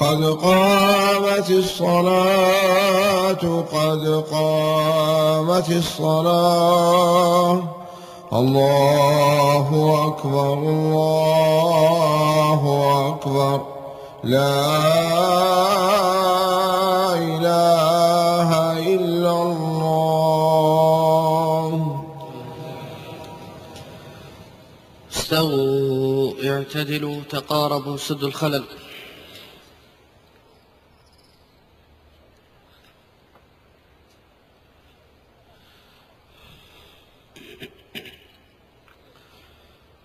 قد قامت الصلاة قد قامت الصلاة. الله أكبر الله أكبر. لا إله إلا الله. استووا اعتدلوا تقاربوا سدوا الخلل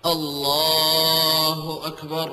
الله أكبر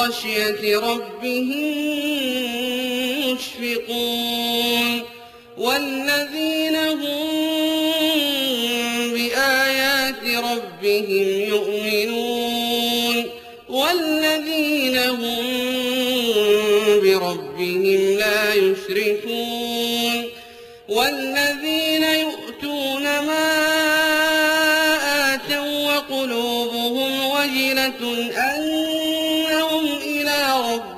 خشية ربهم مشفقون والذين هم بآيات ربهم يؤمنون والذين هم بربهم لا يشركون والذين يؤتون ما آتوا وقلوبهم وجلة إلى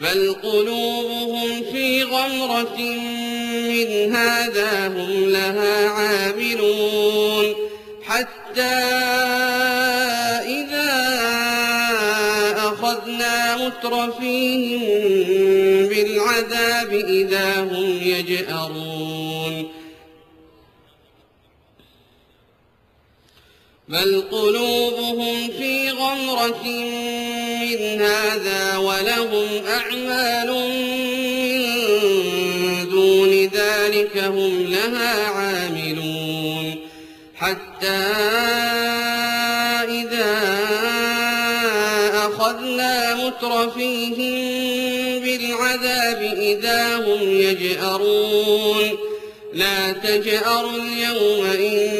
بل قلوبهم في غمرة من هذا هم لها عاملون حتى إذا أخذنا مترفيهم بالعذاب إذا هم يجأرون بل قلوبهم في غمرة من هذا ولهم أعمال من دون ذلك هم لها عاملون. حتى إذا أخذنا مترفيهم بالعذاب العذاب إذا هم يجأرون. لا تجأروا اليوم إنكم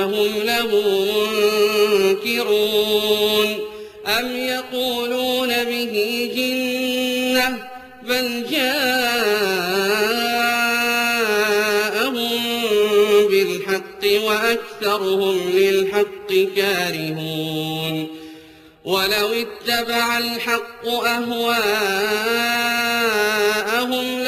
فهم له منكرون أم يقولون به جنة بل جاءهم بالحق وأكثرهم للحق كارهون ولو اتبع الحق أهواءهم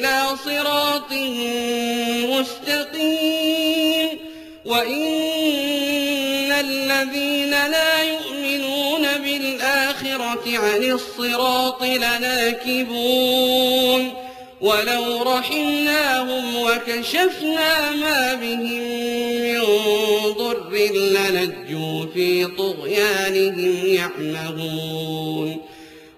إلى صراط مستقيم. وإن الذين لا يؤمنون بالآخرة عن الصراط لناكبون. ولو رحمناهم وكشفنا ما بهم من ضر لنجوا في طغيانهم يعمهون.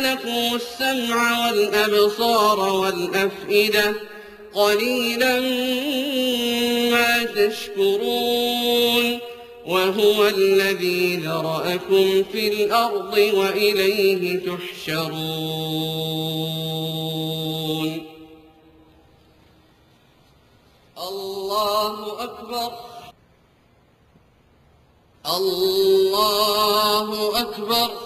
لكم السمع والأبصار والأفئدة قليلا ما تشكرون وهو الذي ذرأكم في الأرض وإليه تحشرون. الله أكبر. الله أكبر.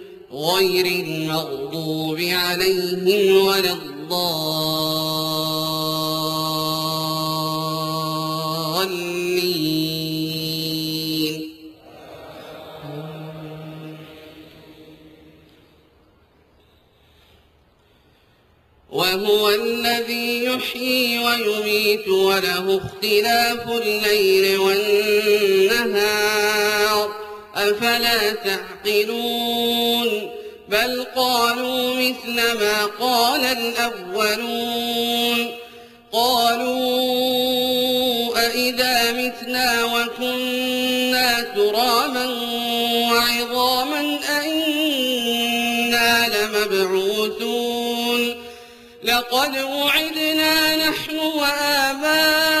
غير المغضوب عليهم ولا الضالين. وهو الذي يحيي ويميت وله اختلاف الليل والنهار. أفلا تعقلون بل قالوا مثل ما قال الأولون قالوا أئذا متنا وكنا ترابا وعظاما أئنا لمبعوثون لقد وعدنا نحن وآباؤنا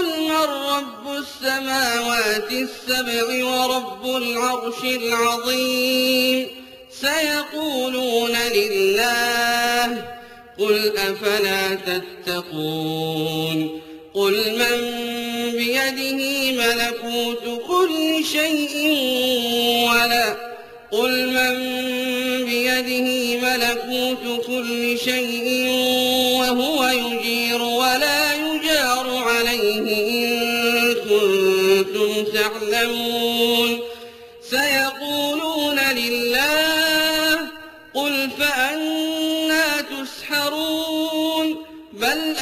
قل من رب السماوات السبع ورب العرش العظيم سيقولون لله قل أفلا تتقون قل من بيده ملكوت كل شيء ولا قل من بيده ملكوت كل شيء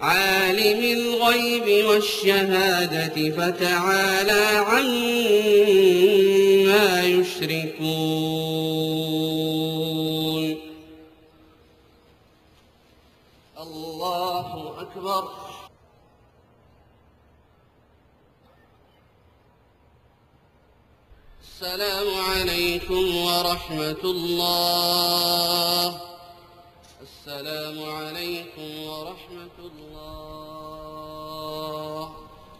عالم الغيب والشهادة فتعالى عما يشركون. الله أكبر. السلام عليكم ورحمة الله. السلام عليكم ورحمة